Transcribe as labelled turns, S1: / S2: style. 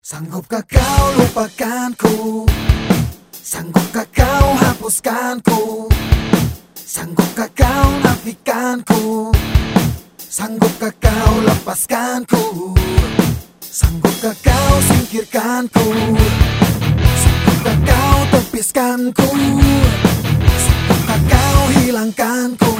S1: Sanggupkah kau lupakanku? Sanggupkah kau hapuskanku? Sanggupkah kau nafikan ku? Sanggupkah kau lepaskan ku? Sanggupkah kau singkirkan ku? Sanggupkah kau tepiskanku? Sanggupkah kau hilangkan ku?